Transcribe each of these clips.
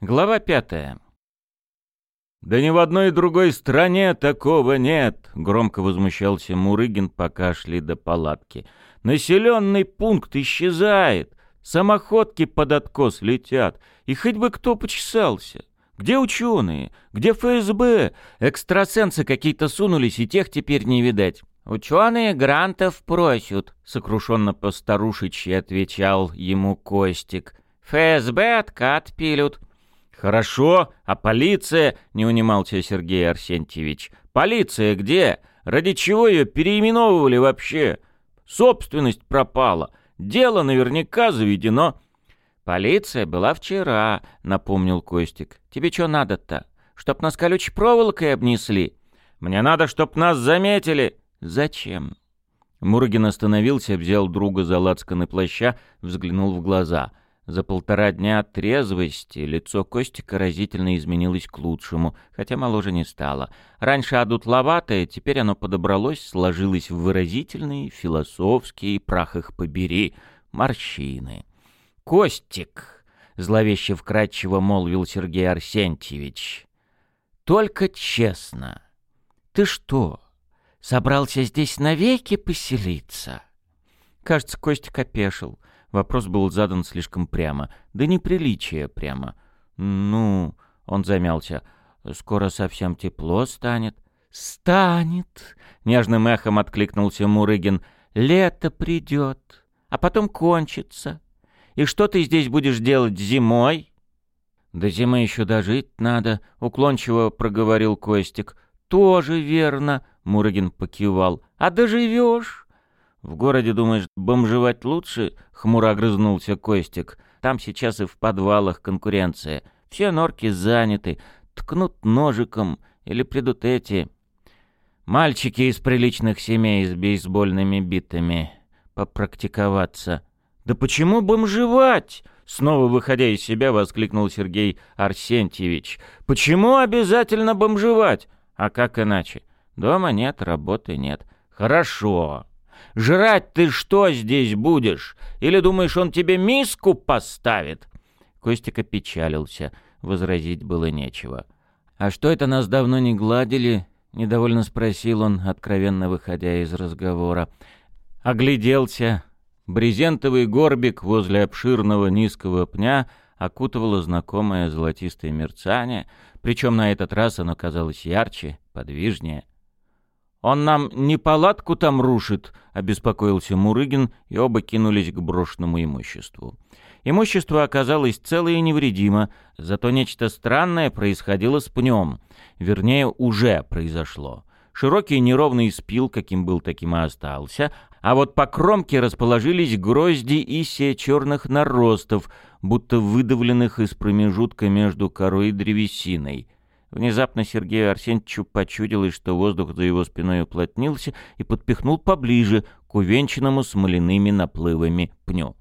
Глава пятая. «Да ни в одной другой стране такого нет!» — громко возмущался Мурыгин, пока шли до палатки. «Населенный пункт исчезает, самоходки под откос летят, и хоть бы кто почесался. Где ученые? Где ФСБ? Экстрасенсы какие-то сунулись, и тех теперь не видать». «Ученые грантов просят», — сокрушенно постарушечьи отвечал ему Костик. «ФСБ откат пилют». «Хорошо, а полиция?» — не унимался Сергей Арсентьевич. «Полиция где? Ради чего ее переименовывали вообще? Собственность пропала. Дело наверняка заведено». «Полиция была вчера», — напомнил Костик. «Тебе что надо-то? Чтоб нас колючей проволокой обнесли?» «Мне надо, чтоб нас заметили». «Зачем?» Мургин остановился, взял друга за лацканы плаща, взглянул в глаза — за полтора дня трезвости лицо Костика разительно изменилось к лучшему, хотя моложе не стало. Раньше одутловатое, теперь оно подобралось, сложилось в выразительные, философские, прах их побери, морщины. «Костик!» — зловеще вкратчиво молвил Сергей Арсентьевич. «Только честно, ты что, собрался здесь навеки поселиться?» Кажется, Костик опешил. Вопрос был задан слишком прямо. Да неприличие прямо. «Ну...» — он замялся. «Скоро совсем тепло станет». «Станет!» — нежным эхом откликнулся Мурыгин. «Лето придет, а потом кончится. И что ты здесь будешь делать зимой?» «До зимы еще дожить надо», — уклончиво проговорил Костик. «Тоже верно», — Мурыгин покивал. «А доживешь?» «В городе, думаешь, бомжевать лучше?» — хмуро огрызнулся Костик. «Там сейчас и в подвалах конкуренция. Все норки заняты, ткнут ножиком или придут эти... Мальчики из приличных семей с бейсбольными битами. Попрактиковаться». «Да почему бомжевать?» Снова выходя из себя, воскликнул Сергей Арсентьевич. «Почему обязательно бомжевать? А как иначе? Дома нет, работы нет. Хорошо. Жрать ты что здесь будешь? Или думаешь, он тебе миску поставит?» Костик опечалился. Возразить было нечего. «А что это нас давно не гладили?» — недовольно спросил он, откровенно выходя из разговора. Огляделся. Брезентовый горбик возле обширного низкого пня окутывало знакомое золотистое мерцание, причем на этот раз оно казалось ярче, подвижнее. «Он нам не палатку там рушит?» — обеспокоился Мурыгин, и оба кинулись к брошенному имуществу. Имущество оказалось цело и невредимо, зато нечто странное происходило с пнем. Вернее, уже произошло. Широкий неровный спил, каким был, таким и остался, а вот по кромке расположились грозди и се черных наростов, будто выдавленных из промежутка между корой и древесиной — Внезапно Сергею Арсеньевичу почудилось, что воздух за его спиной уплотнился и подпихнул поближе к увенчанному смоляными наплывами пню.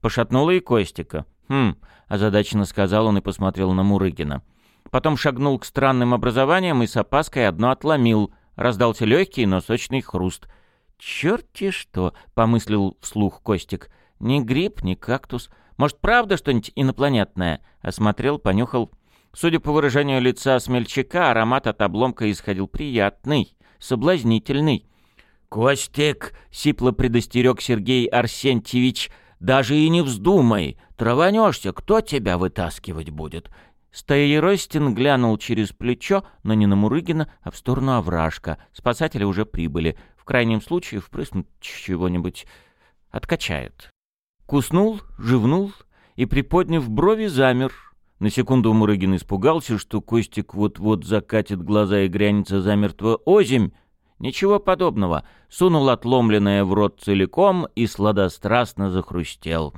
Пошатнуло и Костика. «Хм», — озадаченно сказал он и посмотрел на Мурыгина. Потом шагнул к странным образованиям и с опаской одно отломил. Раздался легкий, но сочный хруст. «Черт-те что!» — помыслил вслух Костик. «Ни гриб, ни кактус. Может, правда что-нибудь инопланетное?» Осмотрел, понюхал — Судя по выражению лица смельчака, аромат от обломка исходил приятный, соблазнительный. «Костик!» — сипло предостерег Сергей Арсентьевич. «Даже и не вздумай! Траванешься, кто тебя вытаскивать будет?» Стоиростин глянул через плечо, но не на Мурыгина, а в сторону овражка. Спасатели уже прибыли. В крайнем случае впрыснуть чего-нибудь откачает. Куснул, живнул и, приподняв брови, замер — на секунду Мурыгин испугался, что Костик вот-вот закатит глаза и грянется замертво озимь. Ничего подобного. Сунул отломленное в рот целиком и сладострастно захрустел.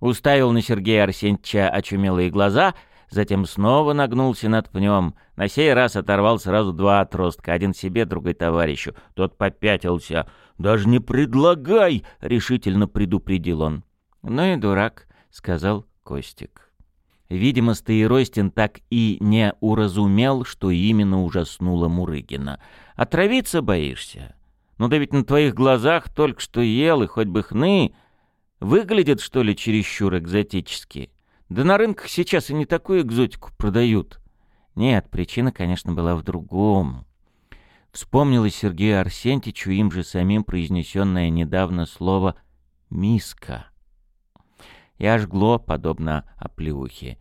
Уставил на Сергея Арсеньевича очумелые глаза, затем снова нагнулся над пнем. На сей раз оторвал сразу два отростка, один себе, другой товарищу. Тот попятился. «Даже не предлагай!» — решительно предупредил он. «Ну и дурак», — сказал Костик. Видимо, Стоиростин так и не уразумел, что именно ужаснуло Мурыгина. «Отравиться боишься? Ну да ведь на твоих глазах только что ел, и хоть бы хны. Выглядит, что ли, чересчур экзотически? Да на рынках сейчас и не такую экзотику продают. Нет, причина, конечно, была в другом. Вспомнилось Сергею Арсентьевичу им же самим произнесенное недавно слово «миска». И ожгло, подобно оплеухе.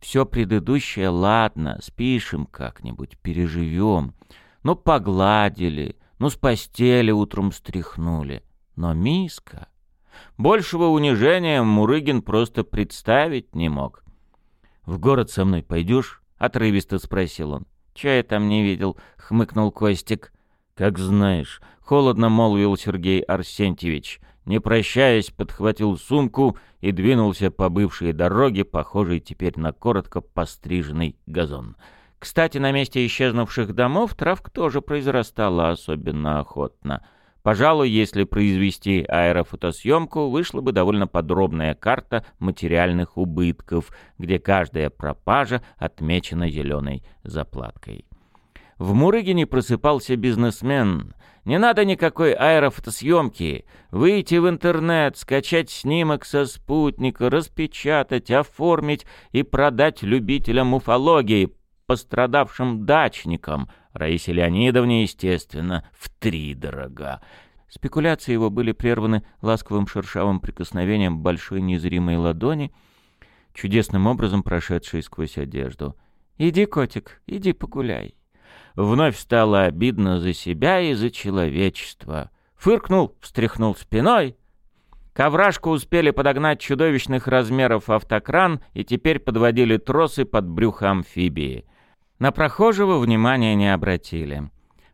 Все предыдущее, ладно, спишем как-нибудь, переживем. Ну, погладили, ну, с постели утром стряхнули. Но миска... Большего унижения Мурыгин просто представить не мог. «В город со мной пойдешь?» — отрывисто спросил он. «Чё я там не видел?» — хмыкнул Костик. «Как знаешь», — холодно молвил Сергей Арсентьевич. Не прощаясь, подхватил сумку и двинулся по бывшей дороге, похожей теперь на коротко постриженный газон. Кстати, на месте исчезнувших домов травка тоже произрастала особенно охотно — Пожалуй, если произвести аэрофотосъемку, вышла бы довольно подробная карта материальных убытков, где каждая пропажа отмечена зеленой заплаткой. В Мурыгине просыпался бизнесмен. Не надо никакой аэрофотосъемки. Выйти в интернет, скачать снимок со спутника, распечатать, оформить и продать любителям уфологии, пострадавшим дачникам, Раисе Леонидовне, естественно, в три дорога. Спекуляции его были прерваны ласковым шершавым прикосновением большой незримой ладони, чудесным образом прошедшей сквозь одежду. «Иди, котик, иди погуляй». Вновь стало обидно за себя и за человечество. Фыркнул, встряхнул спиной. К успели подогнать чудовищных размеров автокран и теперь подводили тросы под брюхо амфибии. На прохожего внимания не обратили.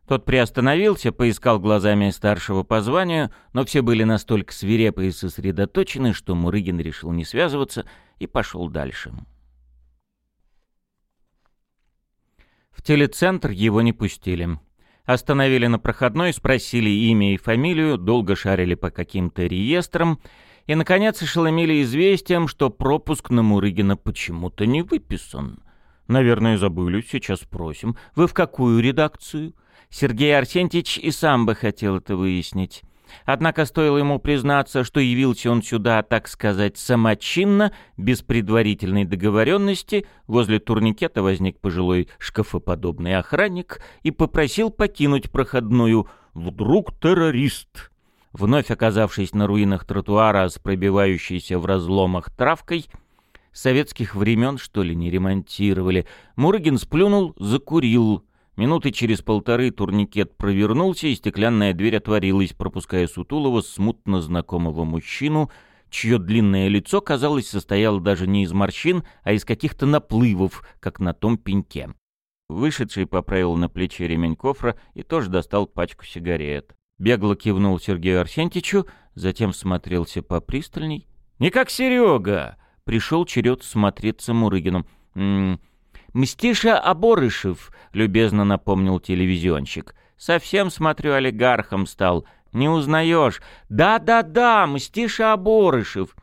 Тот приостановился, поискал глазами старшего по званию, но все были настолько свирепы и сосредоточены, что Мурыгин решил не связываться и пошел дальше. В телецентр его не пустили. Остановили на проходной, спросили имя и фамилию, долго шарили по каким-то реестрам и, наконец, ошеломили известием, что пропуск на Мурыгина почему-то не выписан. Наверное, забыли, сейчас спросим. Вы в какую редакцию? Сергей Арсентьевич и сам бы хотел это выяснить. Однако стоило ему признаться, что явился он сюда, так сказать, самочинно, без предварительной договоренности, возле турникета возник пожилой шкафоподобный охранник и попросил покинуть проходную «Вдруг террорист?» Вновь оказавшись на руинах тротуара с пробивающейся в разломах травкой, советских времен, что ли, не ремонтировали. Мурыгин сплюнул, закурил. Минуты через полторы турникет провернулся, и стеклянная дверь отворилась, пропуская Сутулова, смутно знакомого мужчину, чье длинное лицо, казалось, состояло даже не из морщин, а из каких-то наплывов, как на том пеньке. Вышедший поправил на плече ремень кофра и тоже достал пачку сигарет. Бегло кивнул Сергею Арсентьевичу, затем смотрелся попристальней. «Не как Серега!» Пришел черед смотреться Мурыгину. «М -м, «Мстиша Оборышев», — любезно напомнил телевизионщик. «Совсем, смотрю, олигархом стал. Не узнаешь. Да-да-да, Мстиша Оборышев.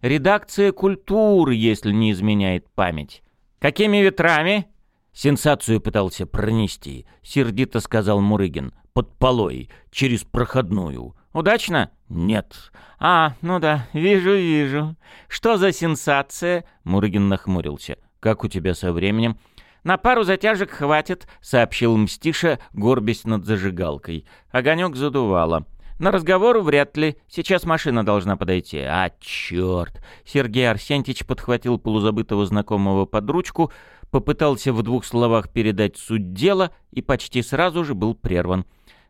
Редакция культуры, если не изменяет память. Какими ветрами?» Сенсацию пытался пронести, сердито сказал Мурыгин. Под полой, через проходную. Удачно? Нет. А, ну да, вижу, вижу. Что за сенсация? Мурыгин нахмурился. Как у тебя со временем? «На пару затяжек хватит», — сообщил Мстиша, горбясь над зажигалкой. Огонек задувало. «На разговор вряд ли. Сейчас машина должна подойти». «А, черт!» Сергей Арсентьевич подхватил полузабытого знакомого под ручку, попытался в двух словах передать суть дела и почти сразу же был прерван.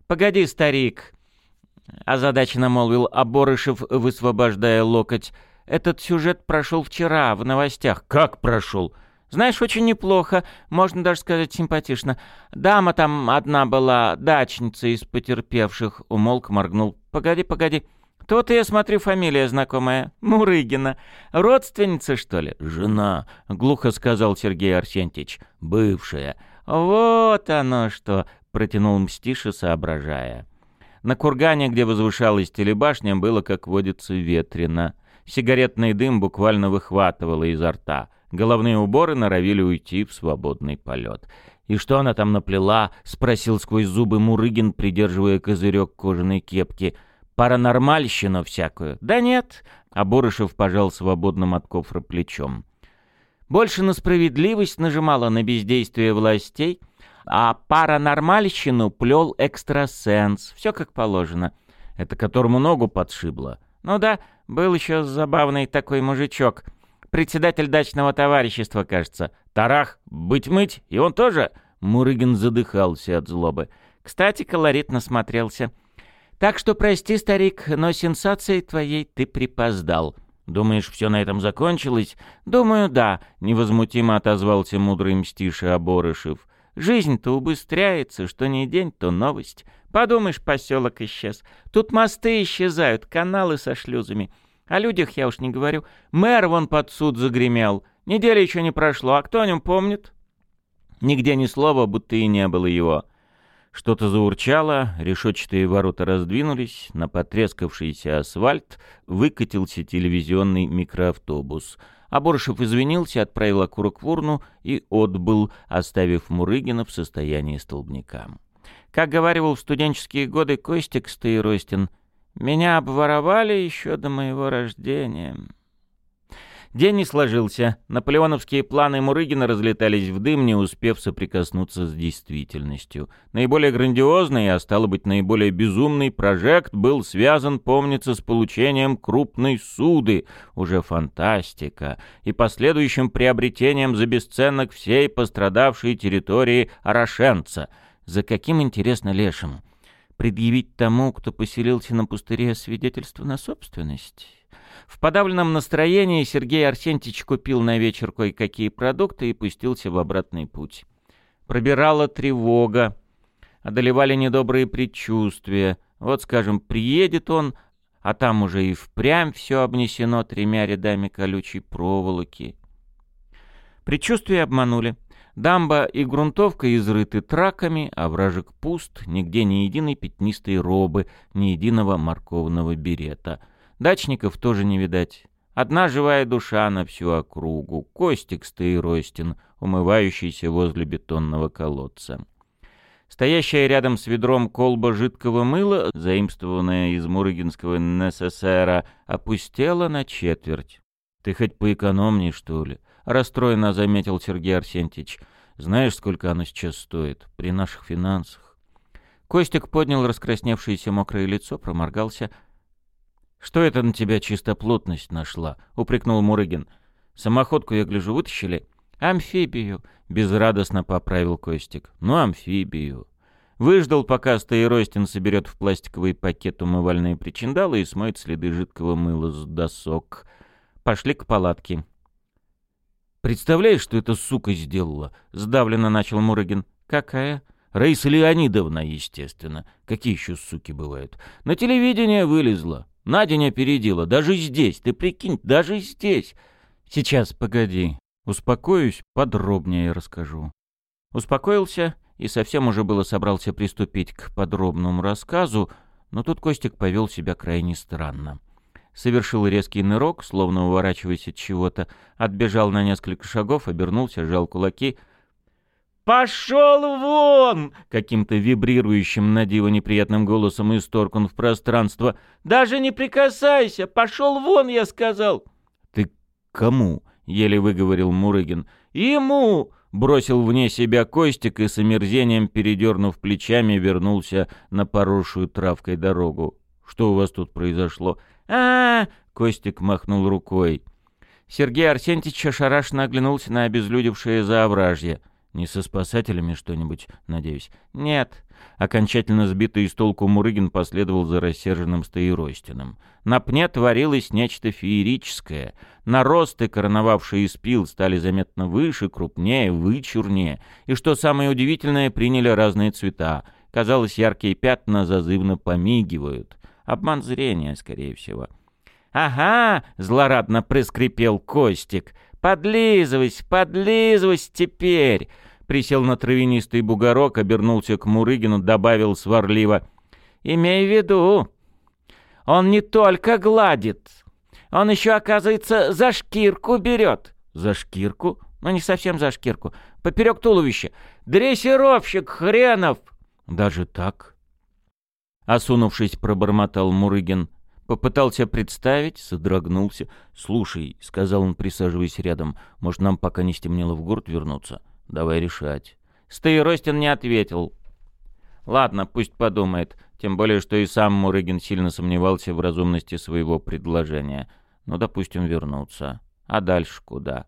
«Погоди, старик!» — озадаченно молвил Оборышев, высвобождая локоть. «Этот сюжет прошел вчера в новостях». «Как прошел?» «Знаешь, очень неплохо, можно даже сказать симпатично. Дама там одна была, дачница из потерпевших», — умолк, моргнул. «Погоди, погоди. Тут я смотрю, фамилия знакомая. Мурыгина. Родственница, что ли?» «Жена», — глухо сказал Сергей Арсентьевич. «Бывшая». «Вот оно что», — протянул Мстиша, соображая. На кургане, где возвышалась телебашня, было, как водится, ветрено. Сигаретный дым буквально выхватывало изо рта. Головные уборы норовили уйти в свободный полет. «И что она там наплела?» — спросил сквозь зубы Мурыгин, придерживая козырек кожаной кепки. «Паранормальщину всякую?» «Да нет», — а Борышев пожал свободным от кофра плечом. больше на справедливость нажимала на бездействие властей, а паранормальщину плел экстрасенс. Все как положено. Это которому ногу подшибло. Ну да, был еще забавный такой мужичок. Председатель дачного товарищества, кажется. Тарах, быть-мыть, и он тоже... Мурыгин задыхался от злобы. Кстати, колоритно смотрелся. Так что прости, старик, но сенсацией твоей ты припоздал. Думаешь, все на этом закончилось? Думаю, да, невозмутимо отозвался мудрый мстиша Оборышев. Жизнь-то убыстряется, что ни день, то новость. Подумаешь, поселок исчез. Тут мосты исчезают, каналы со шлюзами. О людях я уж не говорю. Мэр вон под суд загремел. Неделя еще не прошло, а кто о нем помнит? Нигде ни слова, будто и не было его. Что-то заурчало, решетчатые ворота раздвинулись, на потрескавшийся асфальт выкатился телевизионный микроавтобус. Аборшев извинился, отправил окурок в урну и отбыл, оставив Мурыгина в состоянии столбняка. Как говаривал в студенческие годы Костик Стаиростин, «Меня обворовали еще до моего рождения». День не сложился. Наполеоновские планы Мурыгина разлетались в дым, не успев соприкоснуться с действительностью. Наиболее грандиозный, а стало быть, наиболее безумный прожект был связан, помнится, с получением крупной суды, уже фантастика, и последующим приобретением за бесценок всей пострадавшей территории Орошенца. За каким, интересно, лешим? Предъявить тому, кто поселился на пустыре, свидетельство на собственность? В подавленном настроении Сергей Арсентьевич купил на вечер кое-какие продукты и пустился в обратный путь. Пробирала тревога, одолевали недобрые предчувствия. Вот, скажем, приедет он, а там уже и впрямь все обнесено тремя рядами колючей проволоки. Предчувствия обманули. Дамба и грунтовка изрыты траками, а вражек пуст, нигде ни единой пятнистой робы, ни единого морковного берета — Дачников тоже не видать. Одна живая душа на всю округу. Костик Стаиростин, умывающийся возле бетонного колодца. Стоящая рядом с ведром колба жидкого мыла, заимствованная из Мурыгинского НССР, опустела на четверть. «Ты хоть поэкономней, что ли?» — расстроенно заметил Сергей Арсентьевич. «Знаешь, сколько оно сейчас стоит при наших финансах?» Костик поднял раскрасневшееся мокрое лицо, проморгался — «Что это на тебя чистоплотность нашла?» — упрекнул Мурыгин. «Самоходку, я гляжу, вытащили?» «Амфибию», — безрадостно поправил Костик. «Ну, амфибию». Выждал, пока Стаиростин соберет в пластиковый пакет умывальные причиндалы и смоет следы жидкого мыла с досок. Пошли к палатке. «Представляешь, что эта сука сделала?» — сдавленно начал Мурыгин. «Какая?» «Раиса Леонидовна, естественно. Какие еще суки бывают?» «На телевидение вылезла. Надя не опередила. Даже здесь. Ты прикинь, даже здесь. Сейчас, погоди. Успокоюсь, подробнее расскажу. Успокоился и совсем уже было собрался приступить к подробному рассказу, но тут Костик повел себя крайне странно. Совершил резкий нырок, словно уворачиваясь от чего-то, отбежал на несколько шагов, обернулся, сжал кулаки — «Пошел вон!» — каким-то вибрирующим на диво неприятным голосом исторг он в пространство. «Даже не прикасайся! Пошел вон, я сказал!» «Ты кому?» — еле выговорил Мурыгин. «Ему!» — бросил вне себя Костик и с омерзением, передернув плечами, вернулся на поросшую травкой дорогу. «Что у вас тут произошло?» а, -а, -а Костик махнул рукой. Сергей Арсентьевич ошарашенно оглянулся на обезлюдевшее заовражье. Не со спасателями что-нибудь, надеюсь? Нет. Окончательно сбитый с толку Мурыгин последовал за рассерженным Стоиростиным. На пне творилось нечто феерическое. Наросты, короновавшие спил, стали заметно выше, крупнее, вычурнее. И что самое удивительное, приняли разные цвета. Казалось, яркие пятна зазывно помигивают. Обман зрения, скорее всего. «Ага!» — злорадно проскрипел Костик. «Подлизывайся, подлизывайся теперь!» Присел на травянистый бугорок, обернулся к Мурыгину, добавил сварливо. «Имей в виду, он не только гладит, он еще, оказывается, за шкирку берет». «За шкирку?» «Ну, не совсем за шкирку. Поперек туловища. Дрессировщик хренов!» «Даже так?» Осунувшись, пробормотал Мурыгин. Попытался представить, содрогнулся. «Слушай», — сказал он, присаживаясь рядом, — «может, нам, пока не стемнело, в город вернуться? Давай решать». Стоиростин не ответил. «Ладно, пусть подумает, тем более, что и сам Мурыгин сильно сомневался в разумности своего предложения. Ну, допустим, вернуться. А дальше куда?»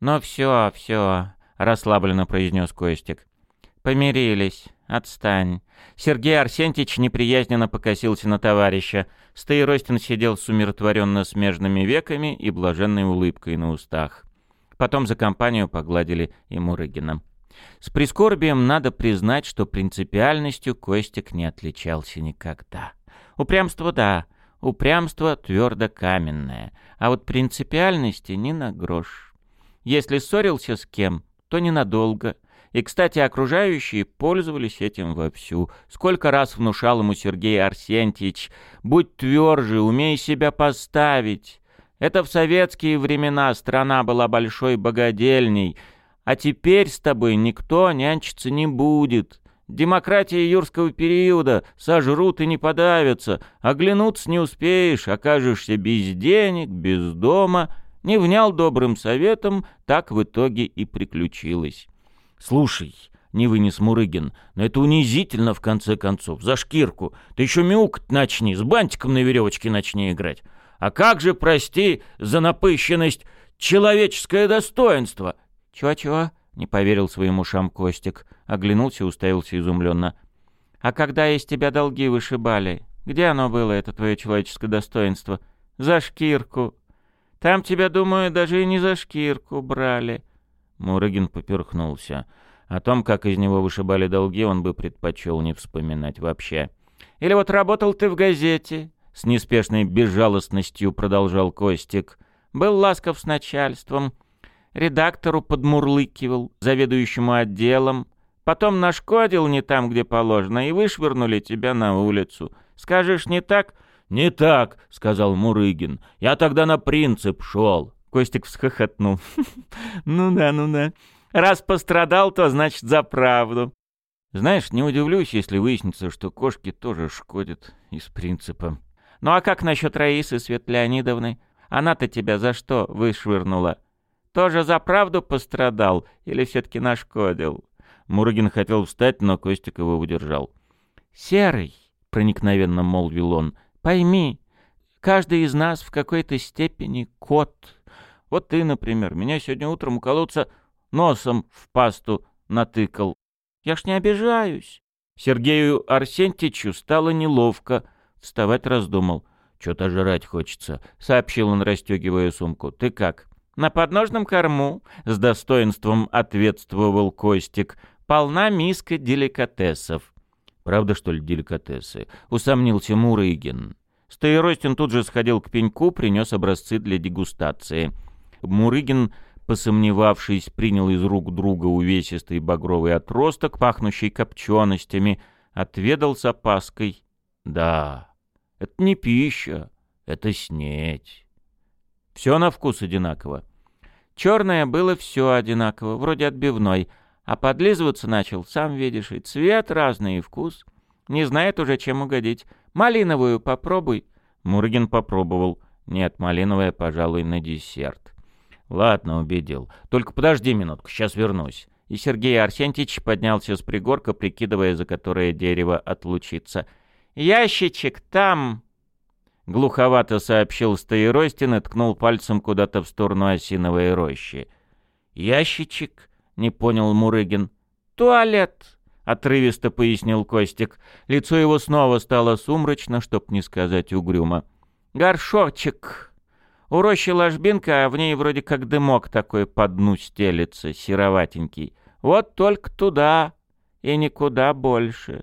«Ну все, все», — расслабленно произнес Костик. «Помирились. Отстань». Сергей Арсентьевич неприязненно покосился на товарища. Стоиростин сидел с умиротворенно смежными веками и блаженной улыбкой на устах. Потом за компанию погладили и Мурыгина. С прискорбием надо признать, что принципиальностью Костик не отличался никогда. Упрямство — да, упрямство твердо каменное, а вот принципиальности ни на грош. Если ссорился с кем, то ненадолго. И, кстати, окружающие пользовались этим вовсю. Сколько раз внушал ему Сергей Арсентьевич, «Будь тверже, умей себя поставить». Это в советские времена страна была большой богадельней, а теперь с тобой никто нянчиться не будет. Демократия юрского периода, сожрут и не подавятся, оглянуться не успеешь, окажешься без денег, без дома. Не внял добрым советом, так в итоге и приключилось. «Слушай», — не вынес Мурыгин, — «но это унизительно, в конце концов, за шкирку. Ты еще мяукать начни, с бантиком на веревочке начни играть. А как же, прости, за напыщенность человеческое достоинство?» «Чего-чего?» — не поверил своим ушам Костик. Оглянулся уставился изумленно. «А когда из тебя долги вышибали? Где оно было, это твое человеческое достоинство? За шкирку. Там тебя, думаю, даже и не за шкирку брали». Мурыгин поперхнулся. О том, как из него вышибали долги, он бы предпочел не вспоминать вообще. «Или вот работал ты в газете, — с неспешной безжалостностью продолжал Костик. «Был ласков с начальством, редактору подмурлыкивал, заведующему отделом, потом нашкодил не там, где положено, и вышвырнули тебя на улицу. Скажешь, не так?» «Не так», — сказал Мурыгин. «Я тогда на принцип шел». Костик всхохотнул. «Ну да, ну да. Раз пострадал, то значит за правду». Знаешь, не удивлюсь, если выяснится, что кошки тоже шкодят из принципа. Ну а как насчет Раисы Свет Леонидовны? Она-то тебя за что вышвырнула? Тоже за правду пострадал или все-таки нашкодил?» Мурыгин хотел встать, но Костик его удержал. «Серый», — проникновенно молвил он, — «пойми, каждый из нас в какой-то степени кот. Вот ты, например, меня сегодня утром уколоться носом в пасту натыкал. Я ж не обижаюсь». Сергею Арсентьевичу стало неловко, Вставать раздумал. «Чё-то жрать хочется», — сообщил он, расстегивая сумку. «Ты как?» «На подножном корму», — с достоинством ответствовал Костик. «Полна миска деликатесов». «Правда, что ли, деликатесы?» — усомнился Мурыгин. Стоиростин тут же сходил к пеньку, принес образцы для дегустации. Мурыгин, посомневавшись, принял из рук друга увесистый багровый отросток, пахнущий копченостями, отведал с опаской. «Да, это не пища, это снеть. Все на вкус одинаково. Черное было все одинаково, вроде отбивной, а подлизываться начал, сам видишь, и цвет разный, и вкус. Не знает уже, чем угодить. Малиновую попробуй. Мургин попробовал. Нет, малиновая, пожалуй, на десерт. Ладно, убедил. Только подожди минутку, сейчас вернусь. И Сергей Арсентьевич поднялся с пригорка, прикидывая, за которое дерево отлучиться — «Ящичек там!» Глуховато сообщил Стоиростин и ткнул пальцем куда-то в сторону осиновой рощи. «Ящичек?» — не понял Мурыгин. «Туалет!» — отрывисто пояснил Костик. Лицо его снова стало сумрачно, чтоб не сказать угрюмо. «Горшочек!» У рощи ложбинка, а в ней вроде как дымок такой по дну стелется, сероватенький. Вот только туда и никуда больше.